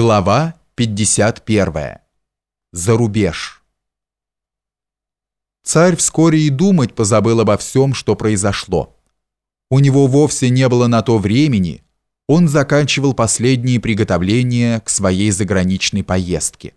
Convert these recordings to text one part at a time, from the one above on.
Глава 51. За рубеж. Царь вскоре и думать позабыл обо всем, что произошло. У него вовсе не было на то времени, он заканчивал последние приготовления к своей заграничной поездке.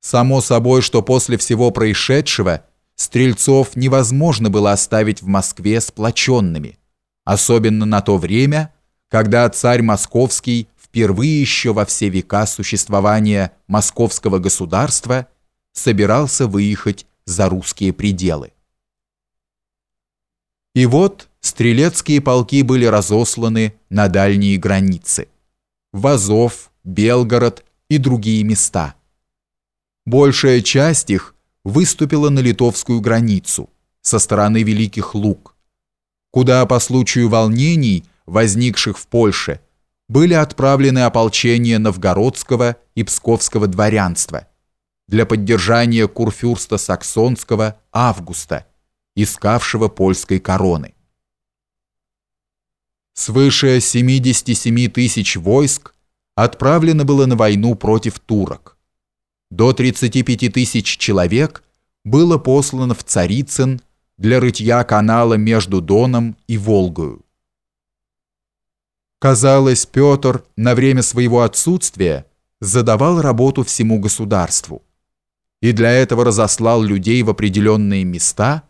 Само собой, что после всего происшедшего стрельцов невозможно было оставить в Москве сплоченными, особенно на то время, когда царь московский впервые еще во все века существования московского государства собирался выехать за русские пределы. И вот стрелецкие полки были разосланы на дальние границы – в Азов, Белгород и другие места. Большая часть их выступила на литовскую границу со стороны Великих Луг, куда по случаю волнений, возникших в Польше – были отправлены ополчения новгородского и псковского дворянства для поддержания курфюрста саксонского Августа, искавшего польской короны. Свыше 77 тысяч войск отправлено было на войну против турок. До 35 тысяч человек было послано в Царицын для рытья канала между Доном и Волгою. Казалось, Петр на время своего отсутствия задавал работу всему государству и для этого разослал людей в определенные места,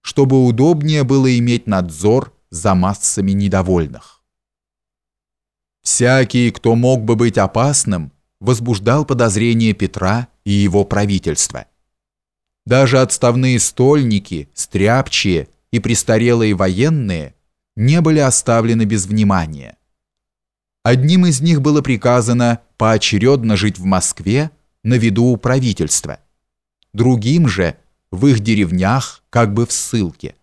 чтобы удобнее было иметь надзор за массами недовольных. Всякий, кто мог бы быть опасным, возбуждал подозрения Петра и его правительства. Даже отставные стольники, стряпчие и престарелые военные не были оставлены без внимания. Одним из них было приказано поочередно жить в Москве на виду у правительства, другим же в их деревнях как бы в ссылке.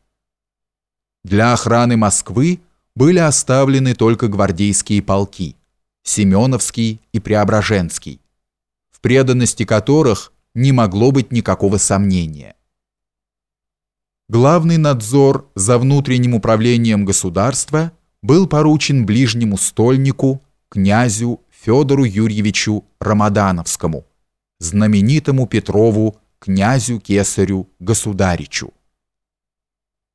Для охраны Москвы были оставлены только гвардейские полки Семеновский и Преображенский, в преданности которых не могло быть никакого сомнения. Главный надзор за внутренним управлением государства был поручен ближнему стольнику, князю Федору Юрьевичу Рамадановскому, знаменитому Петрову, князю Кесарю Государичу.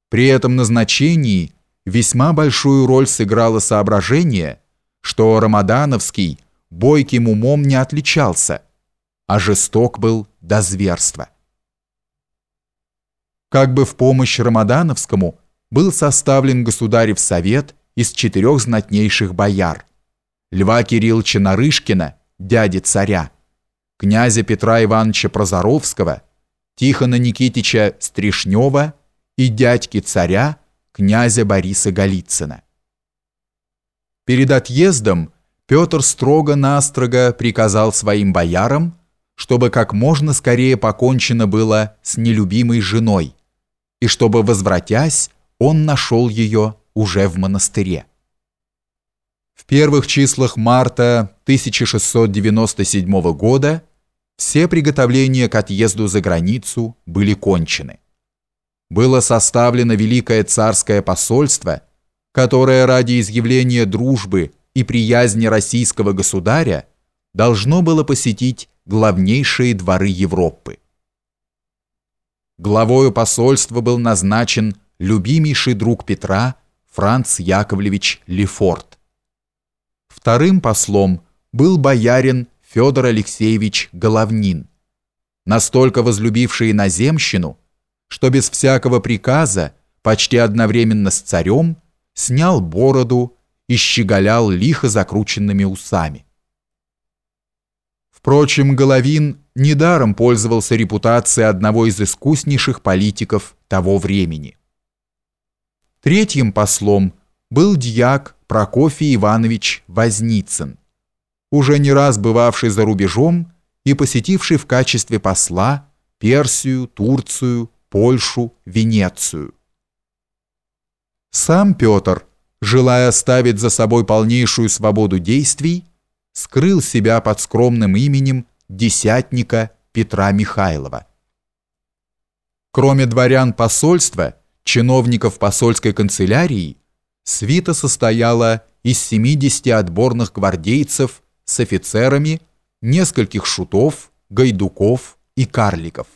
При этом назначении весьма большую роль сыграло соображение, что Рамадановский бойким умом не отличался, а жесток был до зверства. Как бы в помощь Рамадановскому был составлен государев совет из четырех знатнейших бояр. Льва Кирилловича Нарышкина, дяди царя, князя Петра Ивановича Прозоровского, Тихона Никитича Стришнева и дядьки царя, князя Бориса Голицына. Перед отъездом Петр строго-настрого приказал своим боярам, чтобы как можно скорее покончено было с нелюбимой женой, и чтобы, возвратясь, он нашел ее уже в монастыре. В первых числах марта 1697 года все приготовления к отъезду за границу были кончены. Было составлено Великое царское посольство, которое ради изъявления дружбы и приязни российского государя должно было посетить главнейшие дворы Европы. Главою посольства был назначен любимейший друг Петра Франц Яковлевич Лефорт. Вторым послом был боярин Федор Алексеевич Головнин, настолько возлюбивший иноземщину, что без всякого приказа, почти одновременно с царем, снял бороду и щеголял лихо закрученными усами. Впрочем, Головин недаром пользовался репутацией одного из искуснейших политиков того времени. Третьим послом был дьяк Прокофий Иванович Возницын, уже не раз бывавший за рубежом и посетивший в качестве посла Персию, Турцию, Польшу, Венецию. Сам Петр, желая оставить за собой полнейшую свободу действий, скрыл себя под скромным именем десятника Петра Михайлова. Кроме дворян посольства, чиновников посольской канцелярии, свита состояла из 70 отборных гвардейцев с офицерами, нескольких шутов, гайдуков и карликов.